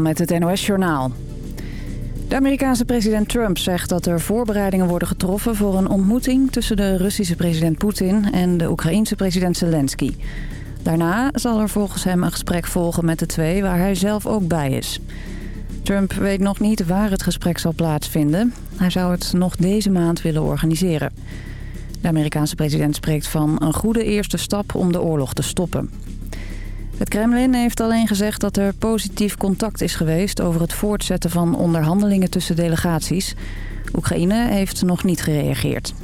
Met het NOS-journaal. De Amerikaanse president Trump zegt dat er voorbereidingen worden getroffen... voor een ontmoeting tussen de Russische president Poetin en de Oekraïense president Zelensky. Daarna zal er volgens hem een gesprek volgen met de twee waar hij zelf ook bij is. Trump weet nog niet waar het gesprek zal plaatsvinden. Hij zou het nog deze maand willen organiseren. De Amerikaanse president spreekt van een goede eerste stap om de oorlog te stoppen. Het Kremlin heeft alleen gezegd dat er positief contact is geweest... over het voortzetten van onderhandelingen tussen delegaties. Oekraïne heeft nog niet gereageerd.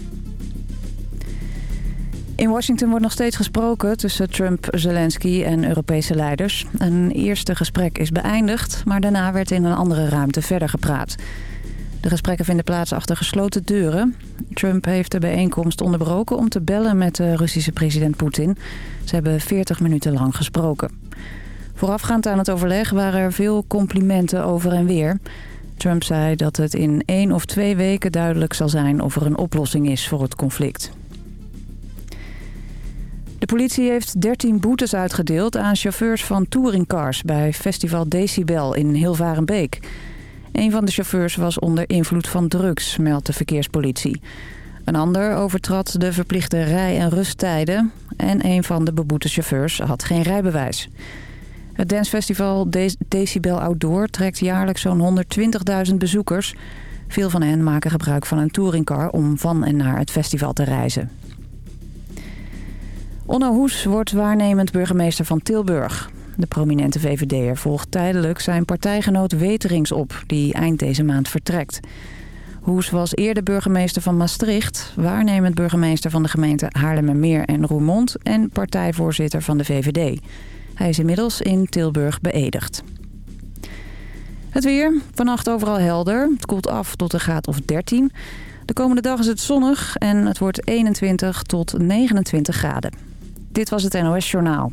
In Washington wordt nog steeds gesproken tussen Trump, Zelensky en Europese leiders. Een eerste gesprek is beëindigd, maar daarna werd in een andere ruimte verder gepraat. De gesprekken vinden plaats achter gesloten deuren. Trump heeft de bijeenkomst onderbroken om te bellen met de Russische president Poetin. Ze hebben 40 minuten lang gesproken. Voorafgaand aan het overleg waren er veel complimenten over en weer. Trump zei dat het in één of twee weken duidelijk zal zijn of er een oplossing is voor het conflict. De politie heeft 13 boetes uitgedeeld aan chauffeurs van touringcars bij festival Decibel in Hilvarenbeek. Een van de chauffeurs was onder invloed van drugs, meldt de verkeerspolitie. Een ander overtrad de verplichte rij- en rusttijden... en een van de beboete chauffeurs had geen rijbewijs. Het dancefestival Decibel Outdoor trekt jaarlijks zo'n 120.000 bezoekers. Veel van hen maken gebruik van een touringcar om van en naar het festival te reizen. Onno Hoes wordt waarnemend burgemeester van Tilburg. De prominente VVD'er volgt tijdelijk zijn partijgenoot Weterings op... die eind deze maand vertrekt. Hoes was eerder burgemeester van Maastricht... waarnemend burgemeester van de gemeente Haarlemmermeer en Roermond... en partijvoorzitter van de VVD. Hij is inmiddels in Tilburg beëdigd. Het weer. Vannacht overal helder. Het koelt af tot een graad of 13. De komende dag is het zonnig en het wordt 21 tot 29 graden. Dit was het NOS Journaal.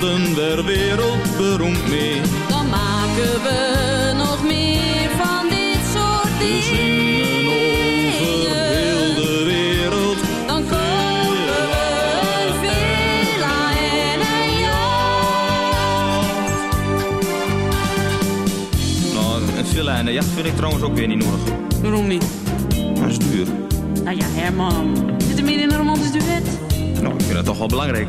worden we wereldberoemd mee. dan maken we nog meer van dit soort We zingen over heel dingen. de wereld. Dan kopen we een villa en een jacht. Nou, een villa en een jacht vind ik trouwens ook weer niet nodig. Waarom niet? Dat is duur. Nou ja, Herman. Zit er meer in een romantisch duet? Nou, ik vind dat toch wel belangrijk.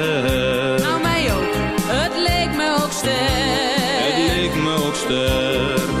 Het leek me ook sterk.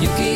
you can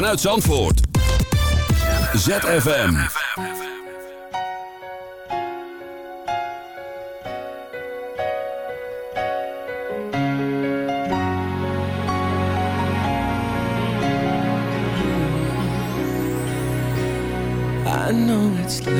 vanuit Zandvoort. ZFM. I.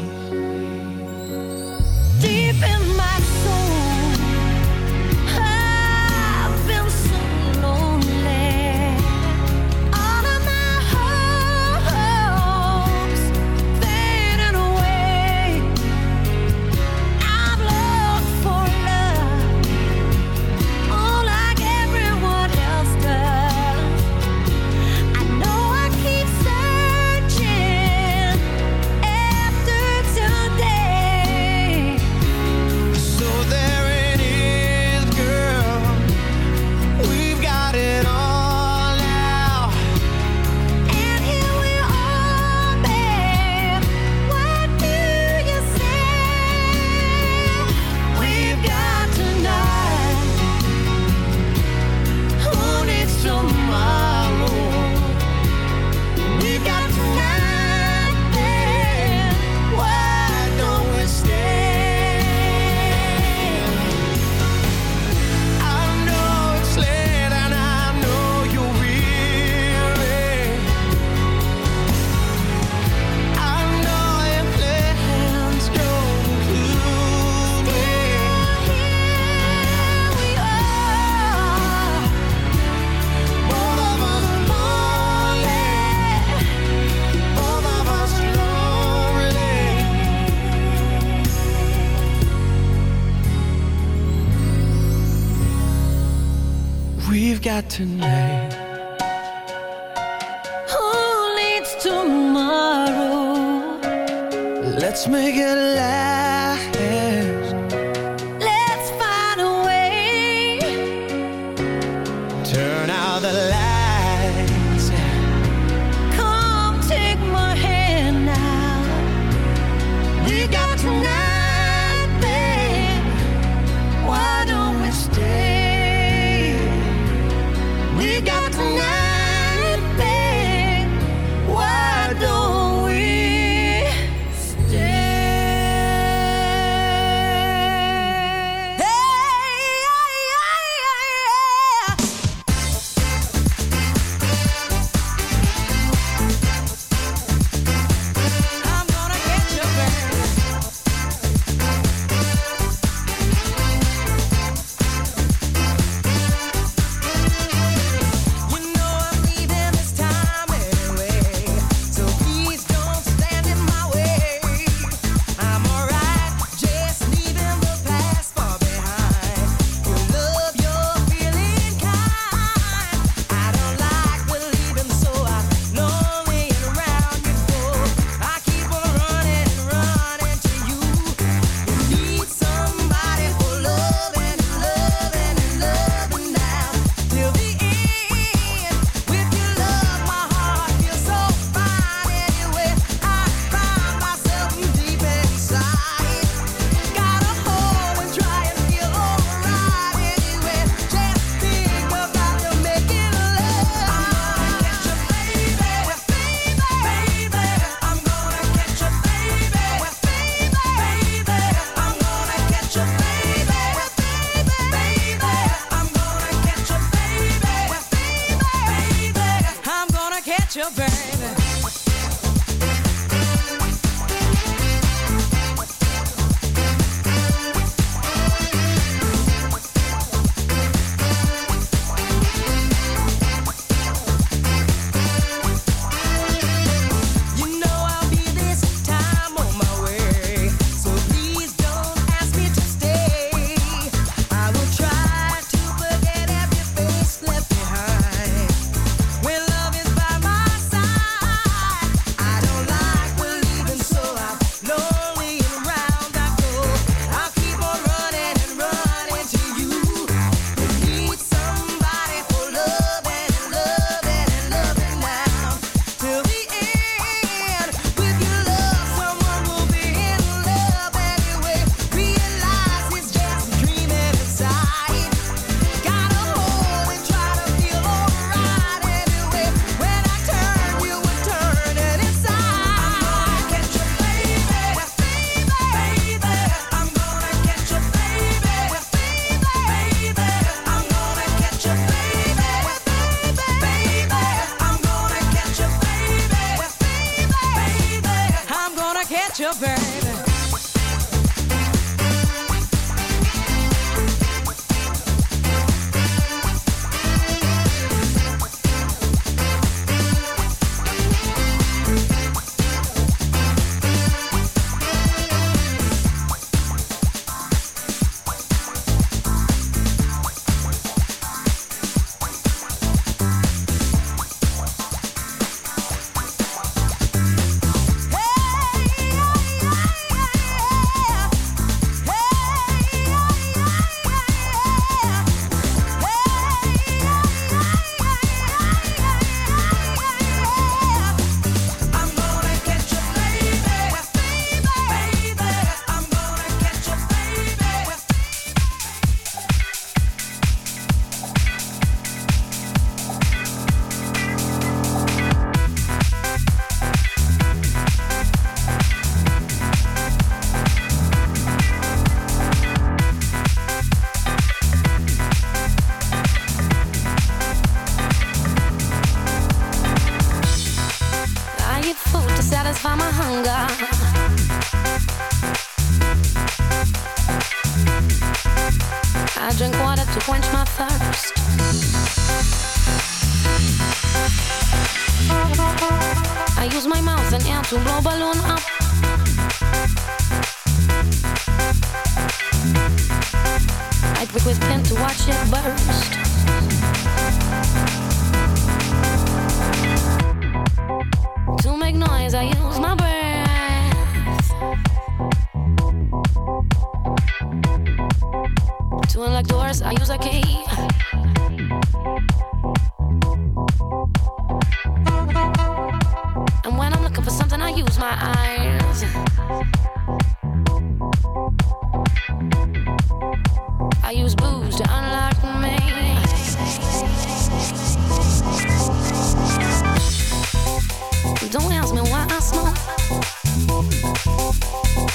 we've got tonight. Who needs tomorrow? Let's make it last.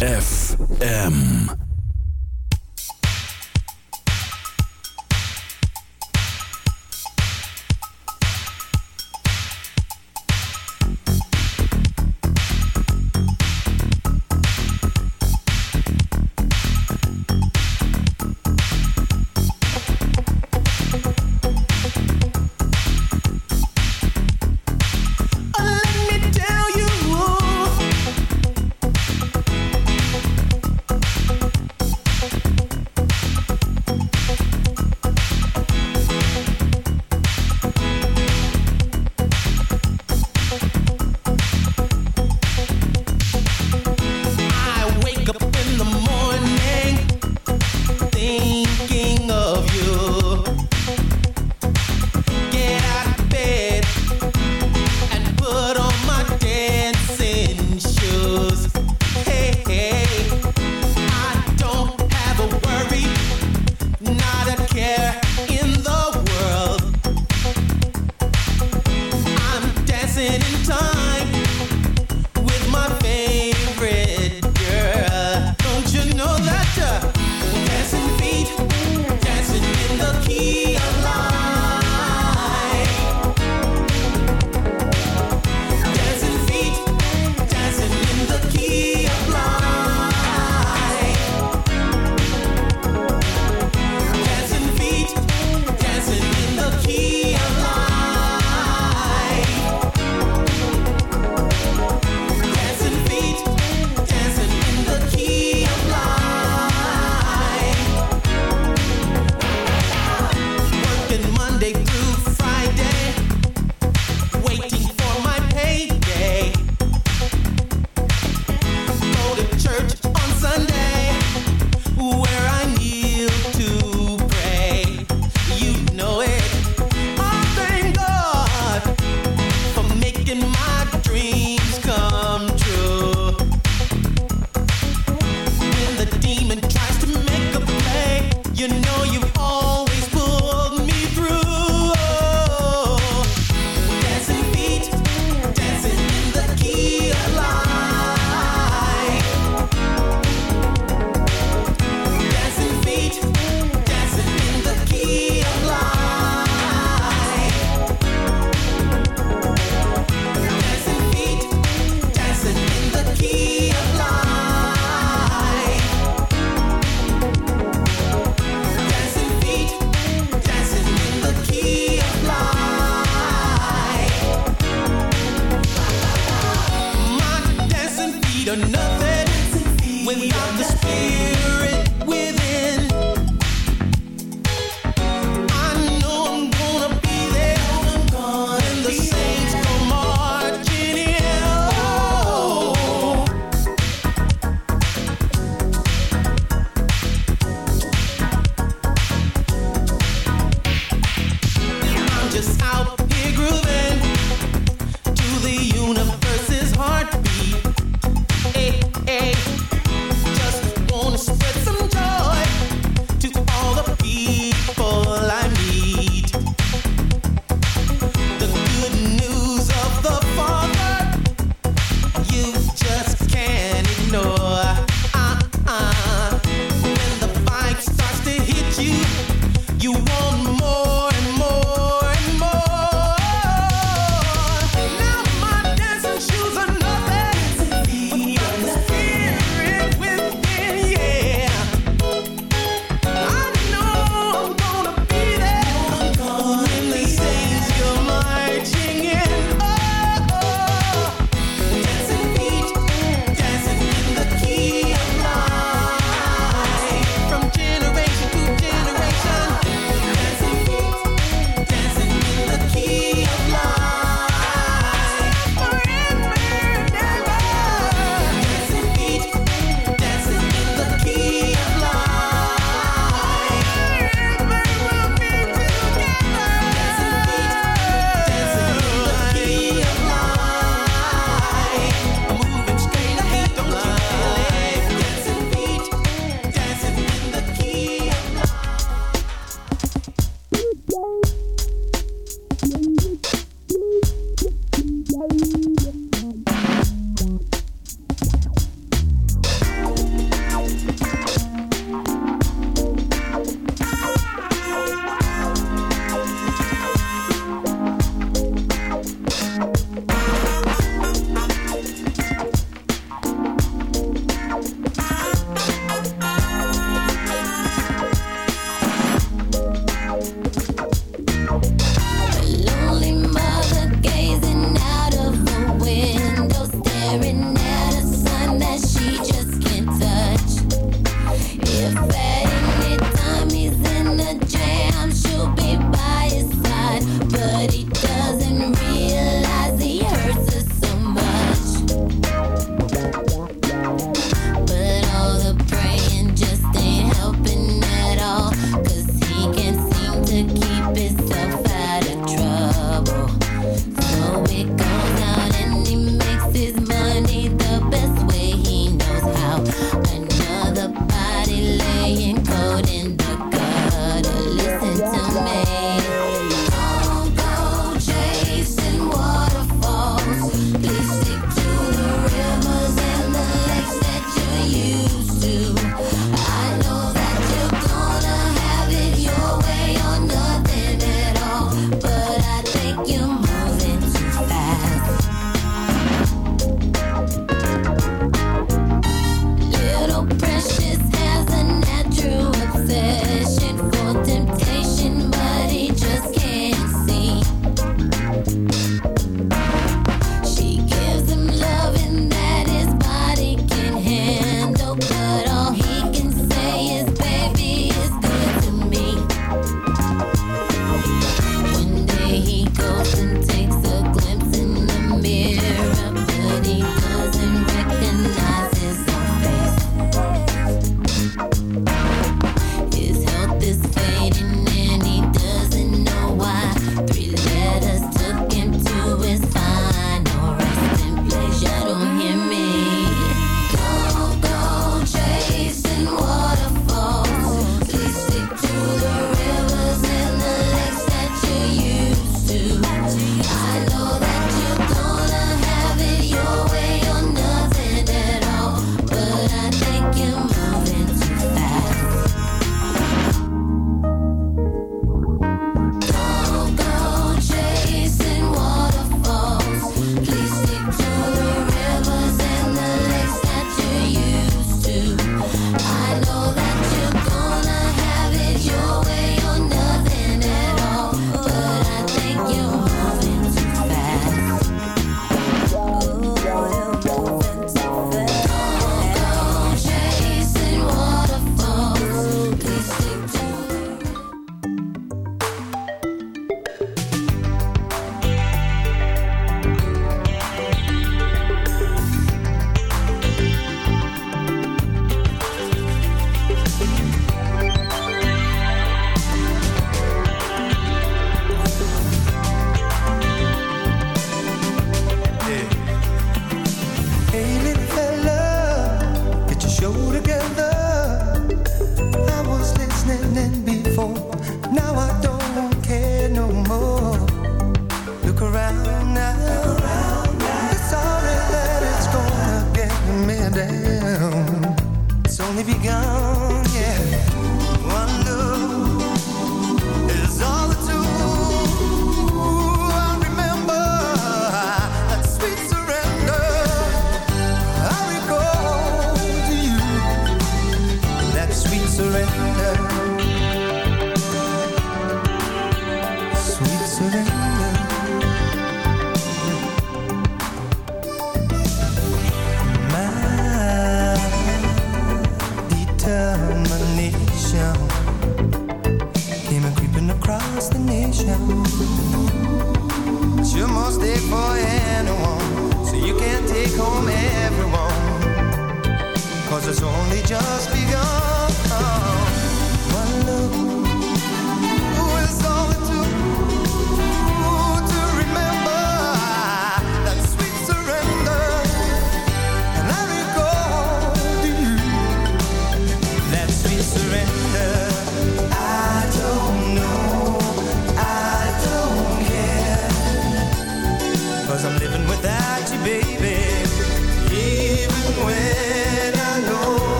FM.